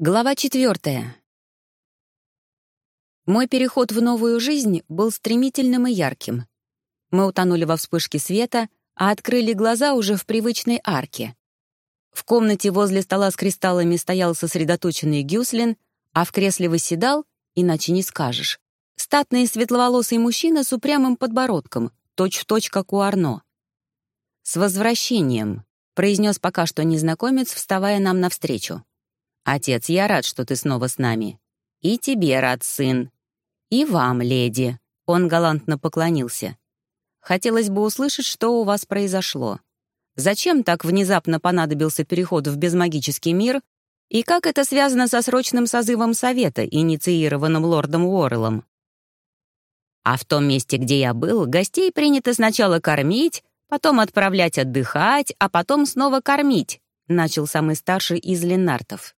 Глава четвертая. Мой переход в новую жизнь был стремительным и ярким. Мы утонули во вспышке света, а открыли глаза уже в привычной арке. В комнате возле стола с кристаллами стоял сосредоточенный Гюслин, а в кресле восседал, иначе не скажешь, статный светловолосый мужчина с упрямым подбородком, точь-в-точь, точь, как у Арно. «С возвращением», — произнес пока что незнакомец, вставая нам навстречу. «Отец, я рад, что ты снова с нами. И тебе рад, сын. И вам, леди». Он галантно поклонился. «Хотелось бы услышать, что у вас произошло. Зачем так внезапно понадобился переход в безмагический мир, и как это связано со срочным созывом совета, инициированным лордом Уорреллом?» А в том месте, где я был, гостей принято сначала кормить, потом отправлять отдыхать, а потом снова кормить, начал самый старший из Ленартов.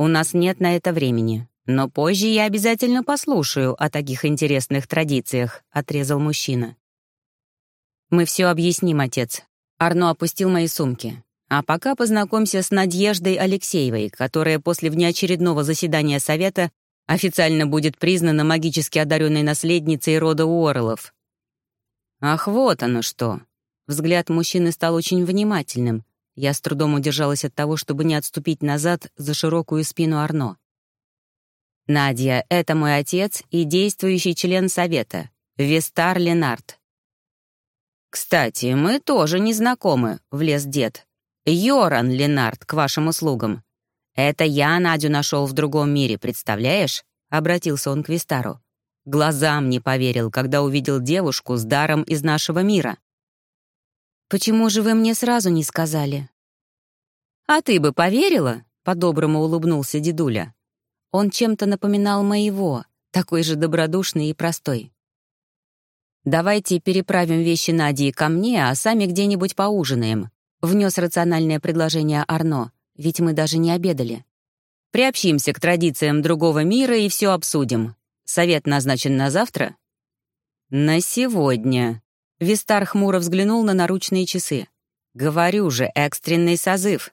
У нас нет на это времени. Но позже я обязательно послушаю о таких интересных традициях», — отрезал мужчина. «Мы все объясним, отец». Арно опустил мои сумки. «А пока познакомься с Надеждой Алексеевой, которая после внеочередного заседания Совета официально будет признана магически одаренной наследницей рода Уорлов». «Ах, вот оно что!» Взгляд мужчины стал очень внимательным, я с трудом удержалась от того, чтобы не отступить назад за широкую спину Арно. «Надя, это мой отец и действующий член Совета, Вестар Ленард». «Кстати, мы тоже не знакомы», — влез дед. «Йоран Ленард, к вашим услугам. Это я Надю нашел в другом мире, представляешь?» — обратился он к Вестару. Глазам не поверил, когда увидел девушку с даром из нашего мира. «Почему же вы мне сразу не сказали?» «А ты бы поверила?» — по-доброму улыбнулся дедуля. Он чем-то напоминал моего, такой же добродушный и простой. «Давайте переправим вещи Нади ко мне, а сами где-нибудь поужинаем», — внес рациональное предложение Арно, ведь мы даже не обедали. «Приобщимся к традициям другого мира и все обсудим. Совет назначен на завтра?» «На сегодня», Вистар хмуро взглянул на наручные часы. «Говорю же, экстренный созыв».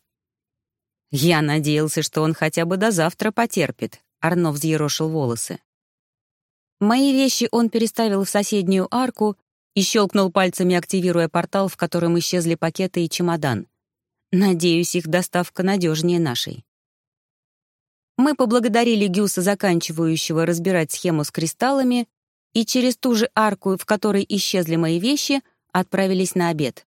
«Я надеялся, что он хотя бы до завтра потерпит», — Арно взъерошил волосы. Мои вещи он переставил в соседнюю арку и щелкнул пальцами, активируя портал, в котором исчезли пакеты и чемодан. Надеюсь, их доставка надежнее нашей. Мы поблагодарили Гюса, заканчивающего разбирать схему с кристаллами, и через ту же арку, в которой исчезли мои вещи, отправились на обед.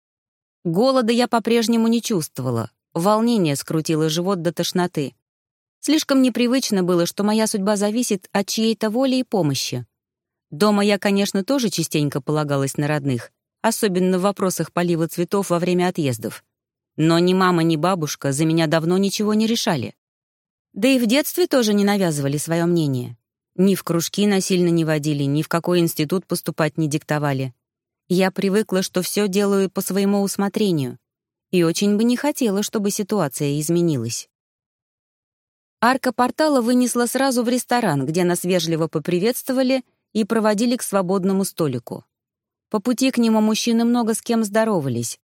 Голода я по-прежнему не чувствовала, волнение скрутило живот до тошноты. Слишком непривычно было, что моя судьба зависит от чьей-то воли и помощи. Дома я, конечно, тоже частенько полагалась на родных, особенно в вопросах полива цветов во время отъездов. Но ни мама, ни бабушка за меня давно ничего не решали. Да и в детстве тоже не навязывали свое мнение. Ни в кружки насильно не водили, ни в какой институт поступать не диктовали. Я привыкла, что все делаю по своему усмотрению, и очень бы не хотела, чтобы ситуация изменилась. Арка портала вынесла сразу в ресторан, где нас вежливо поприветствовали и проводили к свободному столику. По пути к нему мужчины много с кем здоровались.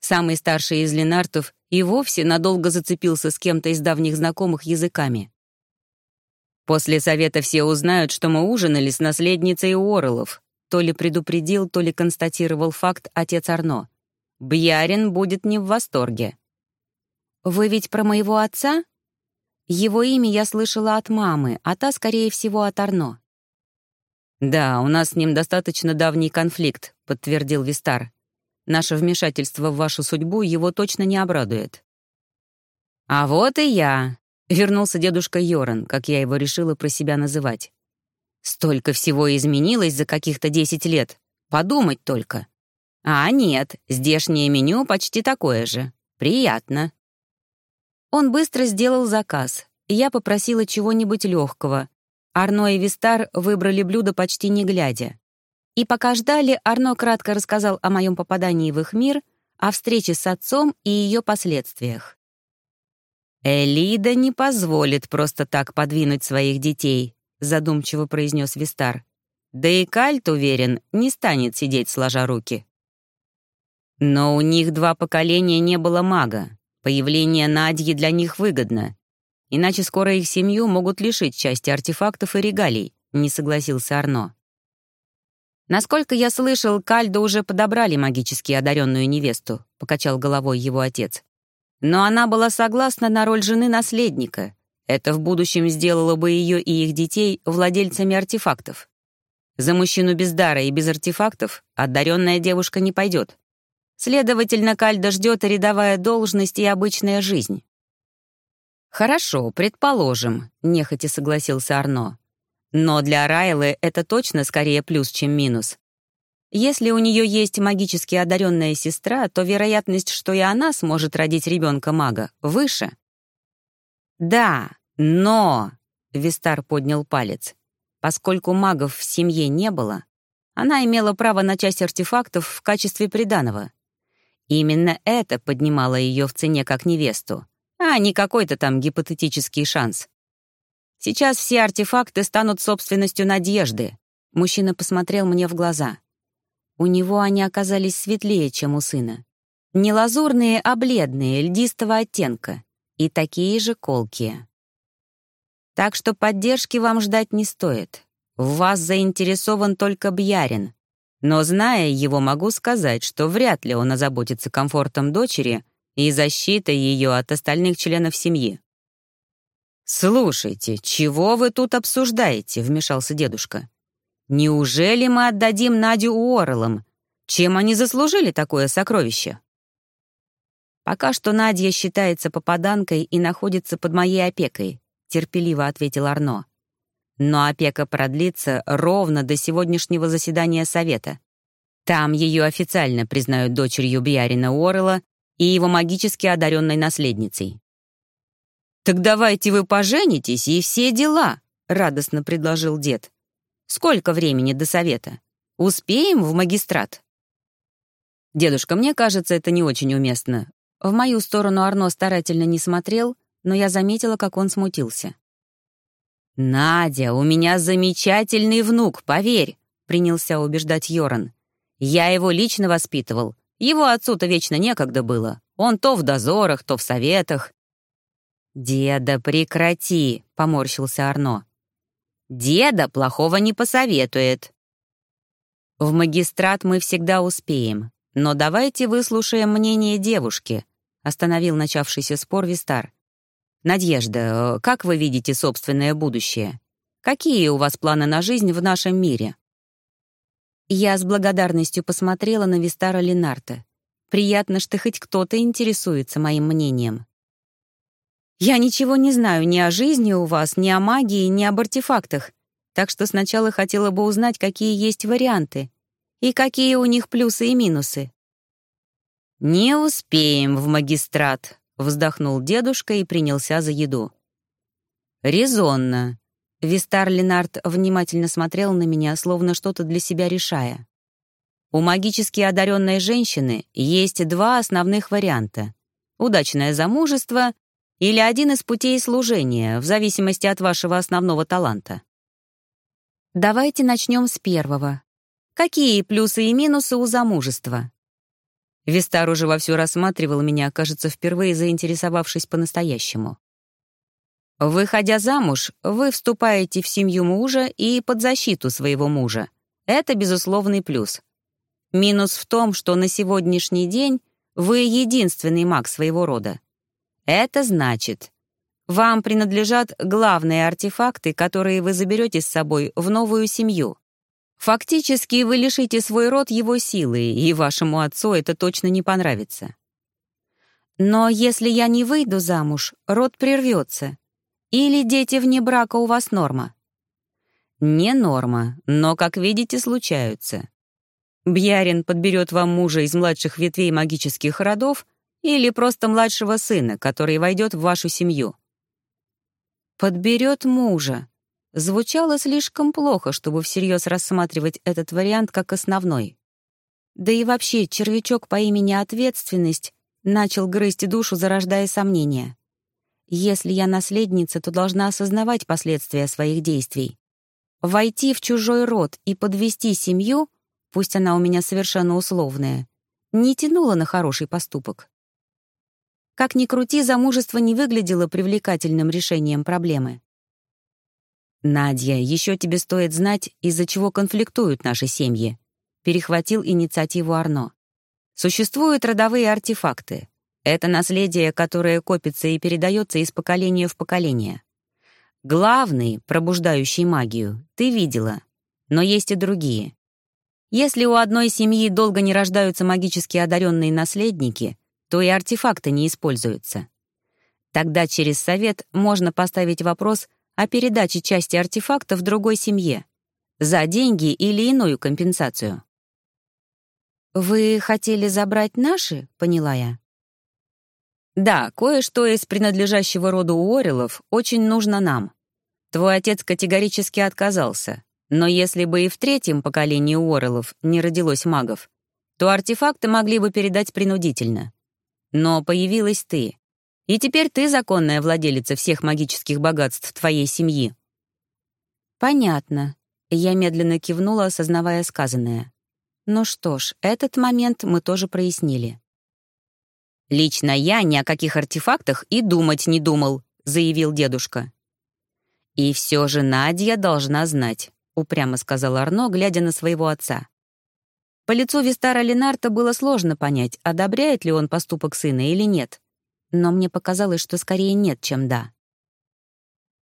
Самый старший из Ленартов и вовсе надолго зацепился с кем-то из давних знакомых языками. После совета все узнают, что мы ужинали с наследницей Уорлов. То ли предупредил, то ли констатировал факт отец Арно. Бьярин будет не в восторге. «Вы ведь про моего отца?» Его имя я слышала от мамы, а та, скорее всего, от Арно. «Да, у нас с ним достаточно давний конфликт», — подтвердил Вистар. «Наше вмешательство в вашу судьбу его точно не обрадует». «А вот и я», Вернулся дедушка Йоран, как я его решила про себя называть. Столько всего изменилось за каких-то десять лет. Подумать только. А нет, здешнее меню почти такое же. Приятно. Он быстро сделал заказ. Я попросила чего-нибудь легкого. Арно и Вистар выбрали блюдо почти не глядя. И пока ждали, Арно кратко рассказал о моем попадании в их мир, о встрече с отцом и ее последствиях. «Элида не позволит просто так подвинуть своих детей», задумчиво произнес Вистар. «Да и Кальт, уверен, не станет сидеть сложа руки». Но у них два поколения не было мага. Появление Надьи для них выгодно. Иначе скоро их семью могут лишить части артефактов и регалий, не согласился Арно. Насколько я слышал, Кальдо уже подобрали магически одаренную невесту, покачал головой его отец. Но она была согласна на роль жены наследника. Это в будущем сделало бы ее и их детей владельцами артефактов. За мужчину без дара и без артефактов одаренная девушка не пойдет. Следовательно, Кальда ждет рядовая должность и обычная жизнь. «Хорошо, предположим», — нехотя согласился Арно. «Но для Райлы это точно скорее плюс, чем минус. Если у нее есть магически одаренная сестра, то вероятность, что и она сможет родить ребенка мага, выше». «Да, но...» — Вистар поднял палец. Поскольку магов в семье не было, она имела право на часть артефактов в качестве приданого. Именно это поднимало ее в цене как невесту, а не какой-то там гипотетический шанс. Сейчас все артефакты станут собственностью надежды. Мужчина посмотрел мне в глаза. У него они оказались светлее, чем у сына. Не лазурные, а бледные, льдистого оттенка. И такие же колкие. Так что поддержки вам ждать не стоит. В вас заинтересован только Бьярин. Но, зная его, могу сказать, что вряд ли он озаботится комфортом дочери и защитой ее от остальных членов семьи. «Слушайте, чего вы тут обсуждаете?» — вмешался дедушка. «Неужели мы отдадим Надю Уорлам? Чем они заслужили такое сокровище?» «Пока что Надя считается попаданкой и находится под моей опекой терпеливо ответил Арно. Но опека продлится ровно до сегодняшнего заседания Совета. Там ее официально признают дочерью Биарина Уоррелла и его магически одаренной наследницей. «Так давайте вы поженитесь и все дела», — радостно предложил дед. «Сколько времени до совета? Успеем в магистрат?» «Дедушка, мне кажется, это не очень уместно. В мою сторону Арно старательно не смотрел, но я заметила, как он смутился. «Надя, у меня замечательный внук, поверь», — принялся убеждать Йоран. «Я его лично воспитывал. Его отцу-то вечно некогда было. Он то в дозорах, то в советах». «Деда, прекрати», — поморщился Арно. «Деда плохого не посоветует». «В магистрат мы всегда успеем, но давайте выслушаем мнение девушки», — остановил начавшийся спор Вистар. «Надежда, как вы видите собственное будущее? Какие у вас планы на жизнь в нашем мире?» Я с благодарностью посмотрела на Вистара Ленарта. Приятно, что хоть кто-то интересуется моим мнением. «Я ничего не знаю ни о жизни у вас, ни о магии, ни об артефактах, так что сначала хотела бы узнать, какие есть варианты и какие у них плюсы и минусы». «Не успеем в магистрат», Вздохнул дедушка и принялся за еду. «Резонно». Вистар Ленард внимательно смотрел на меня, словно что-то для себя решая. У магически одаренной женщины есть два основных варианта. Удачное замужество или один из путей служения, в зависимости от вашего основного таланта. Давайте начнем с первого. Какие плюсы и минусы у замужества? Вистар уже вовсю рассматривал меня, кажется, впервые заинтересовавшись по-настоящему. Выходя замуж, вы вступаете в семью мужа и под защиту своего мужа. Это безусловный плюс. Минус в том, что на сегодняшний день вы единственный маг своего рода. Это значит, вам принадлежат главные артефакты, которые вы заберете с собой в новую семью. Фактически вы лишите свой род его силы, и вашему отцу это точно не понравится. Но если я не выйду замуж, род прервется. Или дети вне брака у вас норма? Не норма, но, как видите, случаются. Бьярин подберет вам мужа из младших ветвей магических родов или просто младшего сына, который войдет в вашу семью. Подберет мужа звучало слишком плохо, чтобы всерьез рассматривать этот вариант как основной. Да и вообще, червячок по имени Ответственность начал грызть душу, зарождая сомнения. Если я наследница, то должна осознавать последствия своих действий. Войти в чужой род и подвести семью, пусть она у меня совершенно условная, не тянуло на хороший поступок. Как ни крути, замужество не выглядело привлекательным решением проблемы. «Надя, еще тебе стоит знать, из-за чего конфликтуют наши семьи», — перехватил инициативу Арно. «Существуют родовые артефакты. Это наследие, которое копится и передается из поколения в поколение. Главный, пробуждающий магию, ты видела, но есть и другие. Если у одной семьи долго не рождаются магически одаренные наследники, то и артефакты не используются. Тогда через совет можно поставить вопрос о передаче части артефактов другой семье за деньги или иную компенсацию. «Вы хотели забрать наши?» — поняла я. «Да, кое-что из принадлежащего роду Уоррелов очень нужно нам. Твой отец категорически отказался, но если бы и в третьем поколении Уоррелов не родилось магов, то артефакты могли бы передать принудительно. Но появилась ты. И теперь ты законная владелица всех магических богатств твоей семьи. Понятно. Я медленно кивнула, осознавая сказанное. Ну что ж, этот момент мы тоже прояснили. «Лично я ни о каких артефактах и думать не думал», — заявил дедушка. «И все же Надя должна знать. — упрямо сказал Арно, глядя на своего отца. По лицу Вистара Ленарта было сложно понять, одобряет ли он поступок сына или нет. Но мне показалось, что скорее нет, чем да.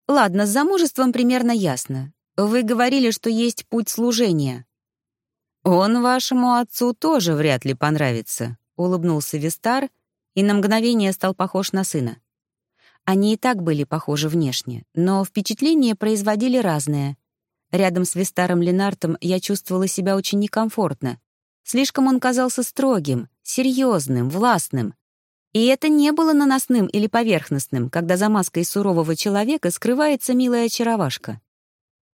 «Ладно, с замужеством примерно ясно. Вы говорили, что есть путь служения». «Он вашему отцу тоже вряд ли понравится», — улыбнулся Вистар и на мгновение стал похож на сына. Они и так были похожи внешне, но впечатления производили разное, Рядом с Вистаром Ленартом я чувствовала себя очень некомфортно. Слишком он казался строгим, серьезным, властным. И это не было наносным или поверхностным, когда за маской сурового человека скрывается милая очаровашка.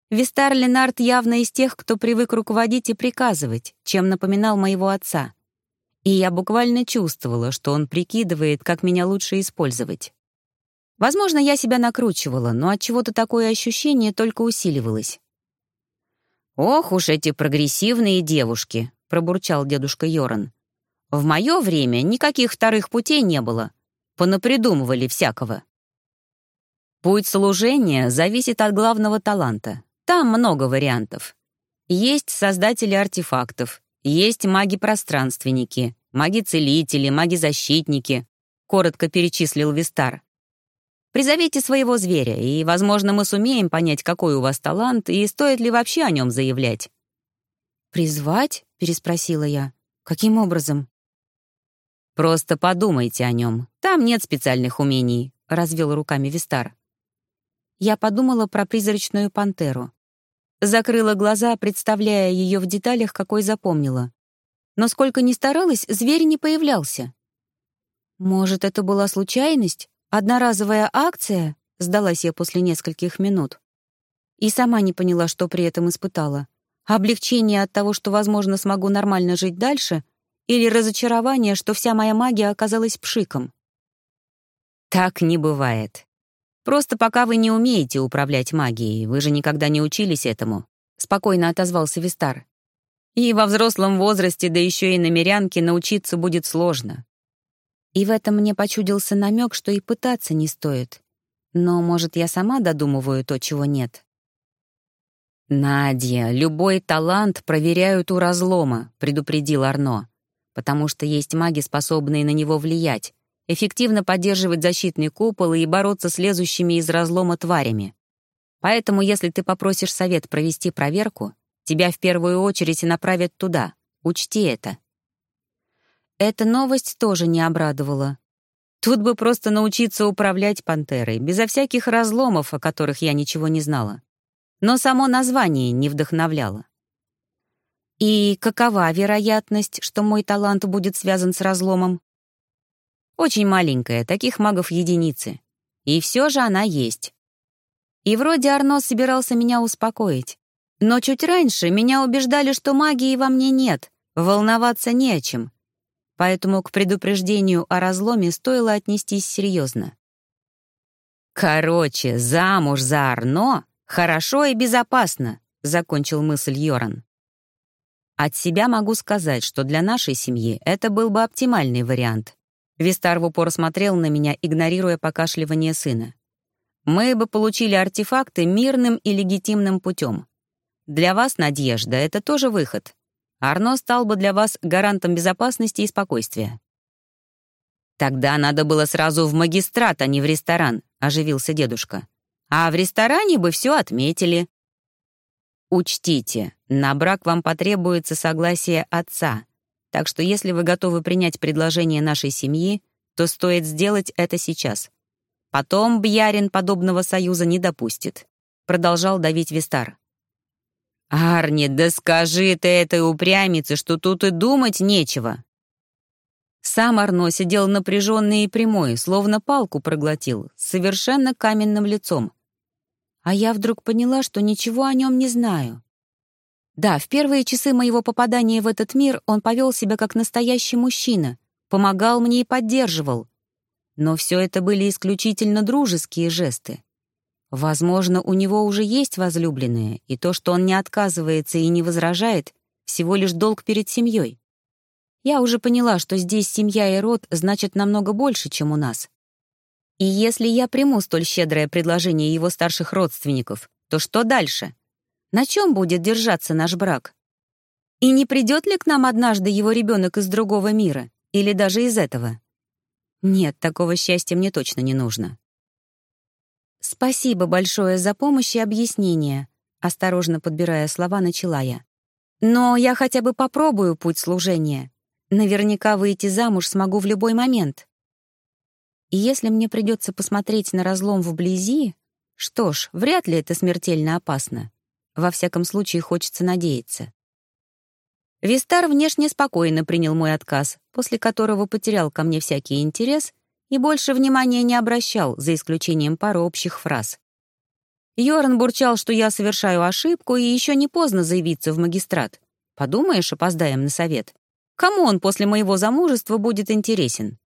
Вистар Ленард явно из тех, кто привык руководить и приказывать, чем напоминал моего отца. И я буквально чувствовала, что он прикидывает, как меня лучше использовать. Возможно, я себя накручивала, но от чего то такое ощущение только усиливалось. «Ох уж эти прогрессивные девушки», — пробурчал дедушка Йоран. «В мое время никаких вторых путей не было. Понапридумывали всякого». Путь служения зависит от главного таланта. Там много вариантов. Есть создатели артефактов, есть маги-пространственники, маги-целители, маги-защитники, коротко перечислил Вистар. Призовите своего зверя, и, возможно, мы сумеем понять, какой у вас талант, и стоит ли вообще о нем заявлять». «Призвать?» — переспросила я. «Каким образом?» «Просто подумайте о нем. Там нет специальных умений», — развел руками Вистар. Я подумала про призрачную пантеру. Закрыла глаза, представляя ее в деталях, какой запомнила. Но сколько ни старалась, зверь не появлялся. Может, это была случайность? «Одноразовая акция?» — сдалась я после нескольких минут. И сама не поняла, что при этом испытала. Облегчение от того, что, возможно, смогу нормально жить дальше, или разочарование, что вся моя магия оказалась пшиком. Так не бывает. Просто пока вы не умеете управлять магией, вы же никогда не учились этому, спокойно отозвался Вистар. И во взрослом возрасте, да еще и на мирянке, научиться будет сложно. И в этом мне почудился намек, что и пытаться не стоит. Но, может, я сама додумываю то, чего нет. «Надя, любой талант проверяют у разлома», — предупредил Арно, «потому что есть маги, способные на него влиять, эффективно поддерживать защитный купол и бороться с лезущими из разлома тварями. Поэтому, если ты попросишь совет провести проверку, тебя в первую очередь направят туда. Учти это. Эта новость тоже не обрадовала. Тут бы просто научиться управлять пантерой, безо всяких разломов, о которых я ничего не знала. Но само название не вдохновляло. И какова вероятность, что мой талант будет связан с разломом? Очень маленькая, таких магов единицы. И все же она есть. И вроде Арно собирался меня успокоить. Но чуть раньше меня убеждали, что магии во мне нет, волноваться не о чем, поэтому к предупреждению о разломе стоило отнестись серьезно. «Короче, замуж за Арно хорошо и безопасно», — закончил мысль Йоран. «От себя могу сказать, что для нашей семьи это был бы оптимальный вариант. Вистар в упор смотрел на меня, игнорируя покашливание сына. «Мы бы получили артефакты мирным и легитимным путем. Для вас, Надежда, это тоже выход. Арно стал бы для вас гарантом безопасности и спокойствия». «Тогда надо было сразу в магистрат, а не в ресторан», — оживился дедушка. «А в ресторане бы все отметили». «Учтите, на брак вам потребуется согласие отца, так что если вы готовы принять предложение нашей семьи, то стоит сделать это сейчас. Потом Бьярин подобного союза не допустит», — продолжал давить Вистар. «Арни, да скажи ты этой упрямице, что тут и думать нечего!» Сам Арно сидел напряженный и прямой, словно палку проглотил, совершенно каменным лицом. А я вдруг поняла, что ничего о нем не знаю. Да, в первые часы моего попадания в этот мир он повел себя как настоящий мужчина, помогал мне и поддерживал. Но все это были исключительно дружеские жесты. Возможно, у него уже есть возлюбленная, и то, что он не отказывается и не возражает, всего лишь долг перед семьей. Я уже поняла, что здесь семья и род значат намного больше, чем у нас. И если я приму столь щедрое предложение его старших родственников, то что дальше? На чем будет держаться наш брак? И не придет ли к нам однажды его ребенок из другого мира, или даже из этого? Нет, такого счастья мне точно не нужно. «Спасибо большое за помощь и объяснение», — осторожно подбирая слова, начала я. «Но я хотя бы попробую путь служения. Наверняка выйти замуж смогу в любой момент. И если мне придется посмотреть на разлом вблизи, что ж, вряд ли это смертельно опасно. Во всяком случае, хочется надеяться». Вистар внешне спокойно принял мой отказ, после которого потерял ко мне всякий интерес и больше внимания не обращал, за исключением пары общих фраз. Йорн бурчал, что я совершаю ошибку и еще не поздно заявиться в магистрат. Подумаешь, опоздаем на совет. Кому он после моего замужества будет интересен?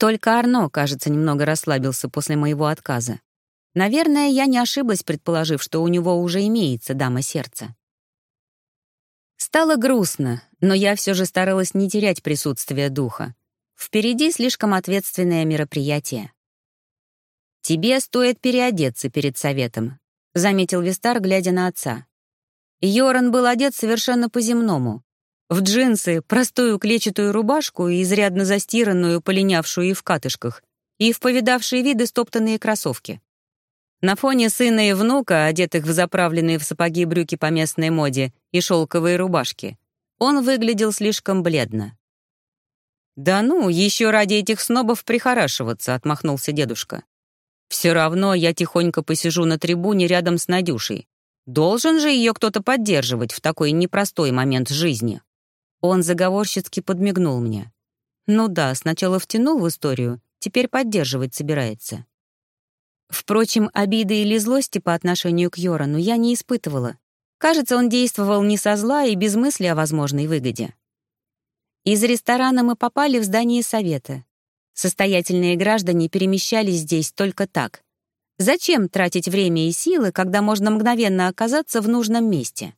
Только Арно, кажется, немного расслабился после моего отказа. Наверное, я не ошиблась, предположив, что у него уже имеется дама сердца. Стало грустно, но я все же старалась не терять присутствие духа. Впереди слишком ответственное мероприятие. «Тебе стоит переодеться перед советом», — заметил Вистар, глядя на отца. Йоран был одет совершенно по-земному. В джинсы, простую клетчатую рубашку, изрядно застиранную, полинявшую и в катышках, и в повидавшие виды стоптанные кроссовки. На фоне сына и внука, одетых в заправленные в сапоги брюки по местной моде и шелковые рубашки, он выглядел слишком бледно. «Да ну, еще ради этих снобов прихорашиваться», — отмахнулся дедушка. «Все равно я тихонько посижу на трибуне рядом с Надюшей. Должен же ее кто-то поддерживать в такой непростой момент жизни». Он заговорщицки подмигнул мне. «Ну да, сначала втянул в историю, теперь поддерживать собирается». Впрочем, обиды или злости по отношению к Йорану я не испытывала. Кажется, он действовал не со зла и без мысли о возможной выгоде. Из ресторана мы попали в здание совета. Состоятельные граждане перемещались здесь только так. Зачем тратить время и силы, когда можно мгновенно оказаться в нужном месте?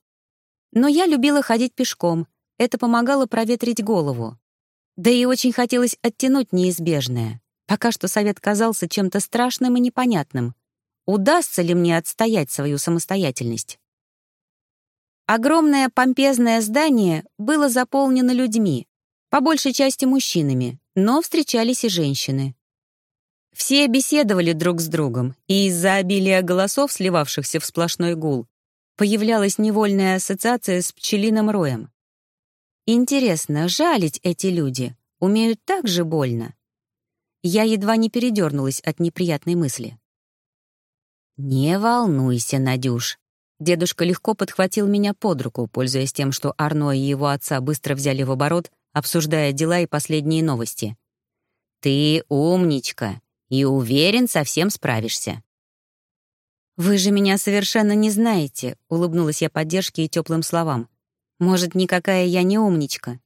Но я любила ходить пешком, это помогало проветрить голову. Да и очень хотелось оттянуть неизбежное. Пока что совет казался чем-то страшным и непонятным. Удастся ли мне отстоять свою самостоятельность? Огромное помпезное здание было заполнено людьми, по большей части мужчинами, но встречались и женщины. Все беседовали друг с другом, и из-за обилия голосов, сливавшихся в сплошной гул, появлялась невольная ассоциация с пчелиным роем. Интересно, жалить эти люди умеют так же больно? Я едва не передернулась от неприятной мысли. «Не волнуйся, Надюш». Дедушка легко подхватил меня под руку, пользуясь тем, что Арно и его отца быстро взяли в оборот обсуждая дела и последние новости. «Ты умничка и уверен, совсем справишься». «Вы же меня совершенно не знаете», — улыбнулась я поддержке и теплым словам. «Может, никакая я не умничка?»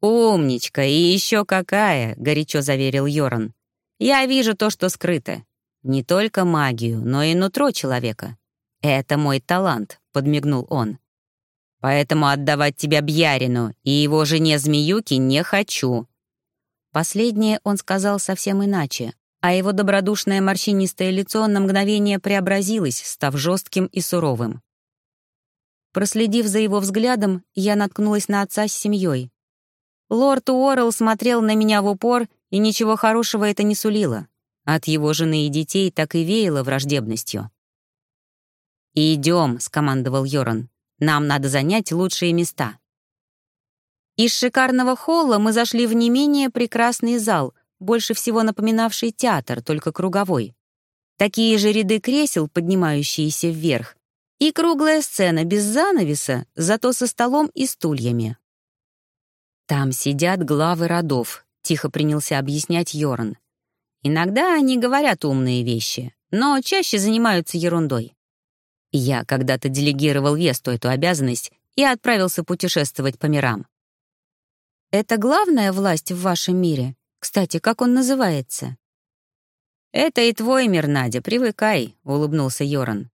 «Умничка, и еще какая!» — горячо заверил Йоран. «Я вижу то, что скрыто. Не только магию, но и нутро человека. Это мой талант», — подмигнул он. Поэтому отдавать тебя Бьярину и его жене Змеюке не хочу». Последнее он сказал совсем иначе, а его добродушное морщинистое лицо на мгновение преобразилось, став жестким и суровым. Проследив за его взглядом, я наткнулась на отца с семьей. Лорд Уоррелл смотрел на меня в упор, и ничего хорошего это не сулило. От его жены и детей так и веяло враждебностью. «Идем», — скомандовал Йоран. «Нам надо занять лучшие места». Из шикарного холла мы зашли в не менее прекрасный зал, больше всего напоминавший театр, только круговой. Такие же ряды кресел, поднимающиеся вверх, и круглая сцена без занавеса, зато со столом и стульями. «Там сидят главы родов», — тихо принялся объяснять Йорн. «Иногда они говорят умные вещи, но чаще занимаются ерундой. Я когда-то делегировал Весту эту обязанность и отправился путешествовать по мирам. Это главная власть в вашем мире? Кстати, как он называется?» «Это и твой мир, Надя, привыкай», — улыбнулся Йоран.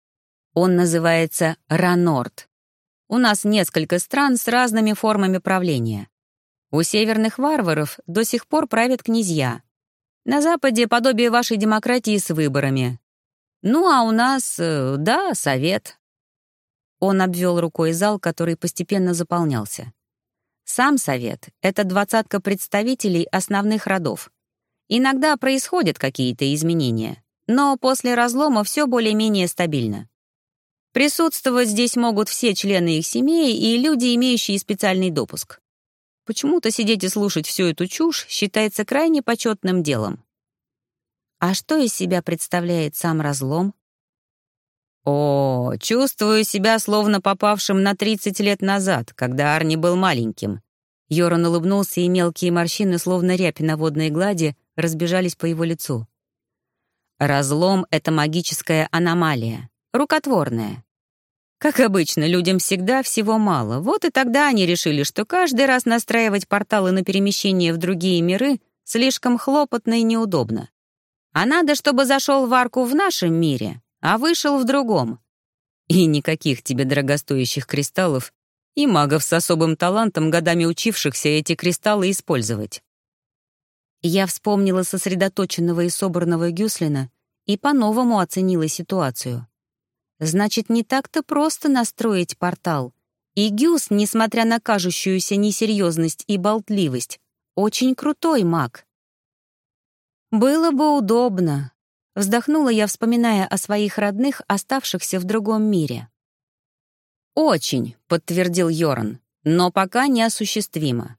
Он называется Ранорд. У нас несколько стран с разными формами правления. У северных варваров до сих пор правят князья. На Западе подобие вашей демократии с выборами. Ну, а у нас, э, да, совет. Он обвел рукой зал, который постепенно заполнялся. Сам совет — это двадцатка представителей основных родов. Иногда происходят какие-то изменения, но после разлома все более-менее стабильно. Присутствовать здесь могут все члены их семей и люди, имеющие специальный допуск. Почему-то сидеть и слушать всю эту чушь считается крайне почетным делом. А что из себя представляет сам разлом? О, чувствую себя словно попавшим на 30 лет назад, когда Арни был маленьким. Йоран улыбнулся, и мелкие морщины, словно рябь на водной глади, разбежались по его лицу. Разлом — это магическая аномалия рукотворное. Как обычно, людям всегда всего мало. Вот и тогда они решили, что каждый раз настраивать порталы на перемещение в другие миры слишком хлопотно и неудобно. А надо, чтобы зашел в арку в нашем мире, а вышел в другом. И никаких тебе дорогостоящих кристаллов и магов с особым талантом, годами учившихся эти кристаллы использовать. Я вспомнила сосредоточенного и собранного Гюслина и по-новому оценила ситуацию. Значит, не так-то просто настроить портал. И Гюс, несмотря на кажущуюся несерьезность и болтливость, очень крутой маг. «Было бы удобно», — вздохнула я, вспоминая о своих родных, оставшихся в другом мире. «Очень», — подтвердил Йоран, — «но пока неосуществимо.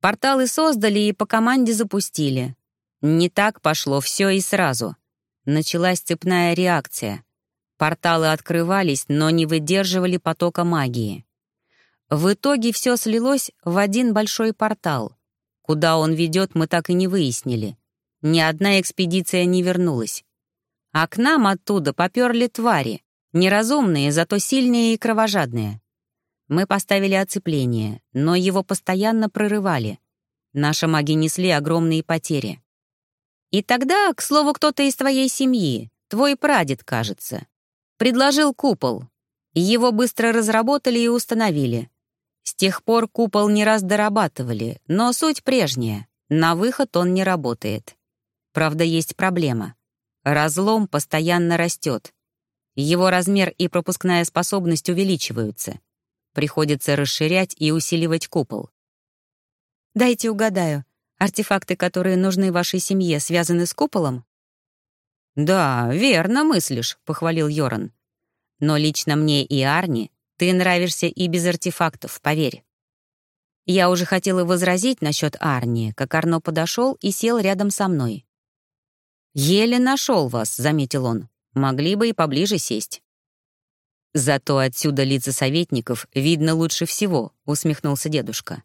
Порталы создали и по команде запустили. Не так пошло все и сразу. Началась цепная реакция. Порталы открывались, но не выдерживали потока магии. В итоге все слилось в один большой портал. Куда он ведет, мы так и не выяснили. Ни одна экспедиция не вернулась. А к нам оттуда поперли твари, неразумные, зато сильные и кровожадные. Мы поставили оцепление, но его постоянно прорывали. Наши маги несли огромные потери. И тогда, к слову, кто-то из твоей семьи, твой прадед, кажется, Предложил купол. Его быстро разработали и установили. С тех пор купол не раз дорабатывали, но суть прежняя. На выход он не работает. Правда, есть проблема. Разлом постоянно растет. Его размер и пропускная способность увеличиваются. Приходится расширять и усиливать купол. Дайте угадаю, артефакты, которые нужны вашей семье, связаны с куполом? «Да, верно мыслишь», — похвалил Йоран. «Но лично мне и Арни ты нравишься и без артефактов, поверь». Я уже хотела возразить насчет Арни, как Арно подошел и сел рядом со мной. «Еле нашел вас», — заметил он. «Могли бы и поближе сесть». «Зато отсюда лица советников видно лучше всего», — усмехнулся дедушка.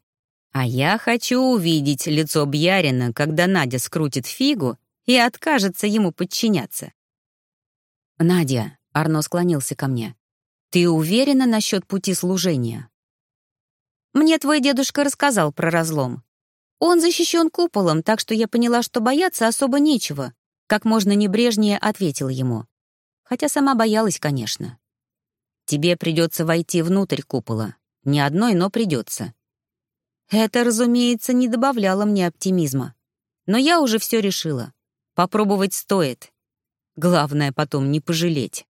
«А я хочу увидеть лицо Бьярина, когда Надя скрутит фигу и откажется ему подчиняться. «Надя», — Арно склонился ко мне, — «ты уверена насчет пути служения?» «Мне твой дедушка рассказал про разлом. Он защищен куполом, так что я поняла, что бояться особо нечего», как можно небрежнее ответил ему. Хотя сама боялась, конечно. «Тебе придется войти внутрь купола. Не одной, но придется. Это, разумеется, не добавляло мне оптимизма. Но я уже все решила. Попробовать стоит. Главное потом не пожалеть.